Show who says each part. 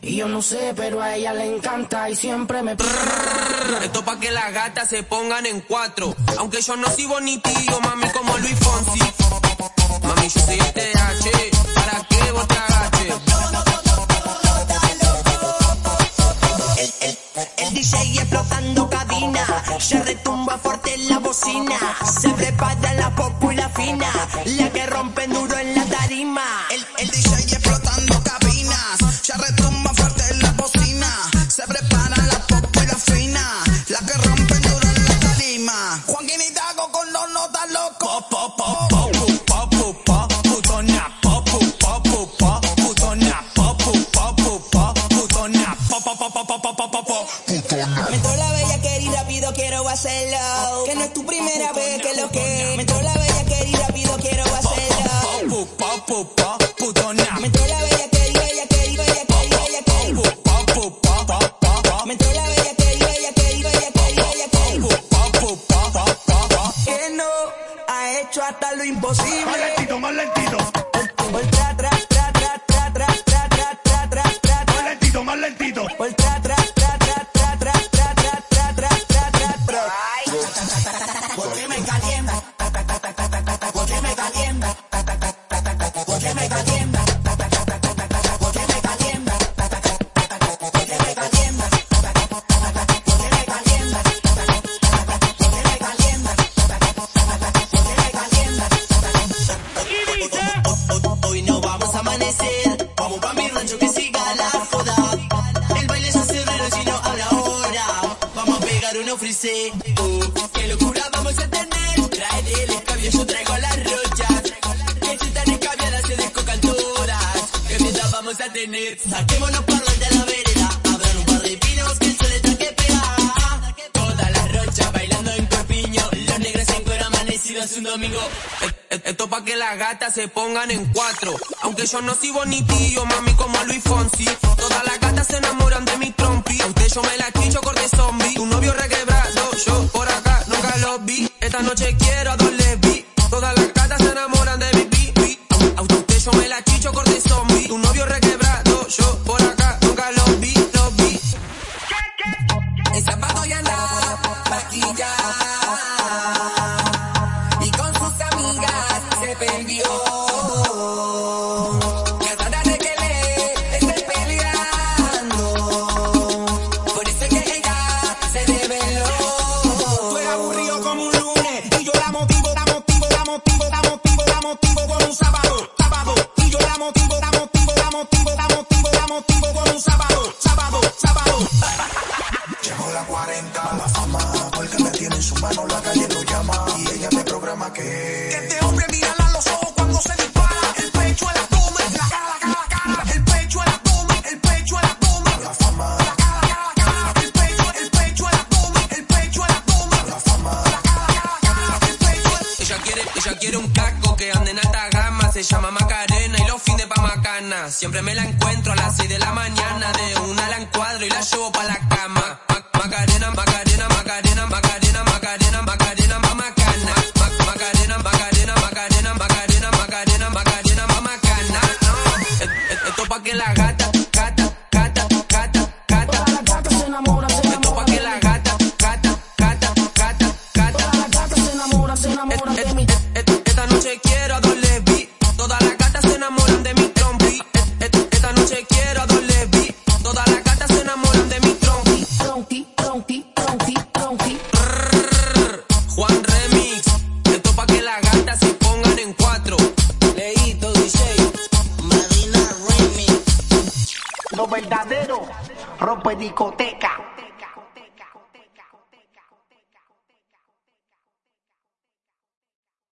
Speaker 1: Y yo no sé, pero a ella le encanta y siempre me...
Speaker 2: Esto pa' que las gatas se pongan en cuatro. Aunque yo no soy bonitillo, mami, como Luis Fonsi. Mami, yo soy TH, ¿para qué vos te agaches?
Speaker 3: El, el, el DJ explotando cabina, se retumba fuerte en la bocina, se prepara la popu y la fina, la que rompen
Speaker 4: Que
Speaker 3: no es tu primera vez que lo que. Me entró la bella querida, rápido quiero hacerlo. Me entró la bella querida, bella querida, bella querida, bella
Speaker 4: querida.
Speaker 3: Me entró la bella querida, bella querida, bella querida, bella
Speaker 4: querida.
Speaker 3: Que no ha hecho hasta lo imposible.
Speaker 5: Más lentito, más lentito.
Speaker 3: tiembla. Oh, qué locura vamos a tener. Trae el escabio, yo traigo las rochas. Que si tan escabiadas se descocan todas. Que fiesta vamos a tener. Saquémonos parlantes de la vereda. Abran un par de pinos que el sol está que pega. Todas las rochas bailando en corpiño. Los negros en cuero amanecidos un domingo.
Speaker 2: Esto pa' que las gatas se pongan en cuatro. Aunque yo no soy bonitillo, mami, como Luis Fonsi. Todas las gatas se enamoran de mi trompi. Aunque yo me la chicho corte zombie. Tu novio requebrado, yo por acá nunca lo vi. Esta noche quiero a dos lesbi. Todas las gatas se enamoran de mi pipi. Aunque yo me la chicho corte zombie. Tu novio
Speaker 4: motivo, la motivo, la motivo, la motivo con un sábado, sábado. Y yo la motivo, la motivo, la motivo, la motivo, la motivo con un sábado,
Speaker 2: quiere un caco que ande en alta gama, se llama Macarena y los fines pa' macana. Siempre me la encuentro a las 6 de la mañana, de una la encuadro y la llevo pa' la cama. Ma- Macarena, Macarena, Macarena, Macarena, Macarena, Macarena, ma macana. Ma- Macarena, Macarena, Macarena, Macarena, Macarena, Macarena, ma macana. No, esto pa' que la gata,
Speaker 1: rompe discoteca.